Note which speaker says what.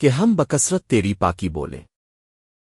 Speaker 1: کہ ہم بکثرت تیری پاکی بولیں۔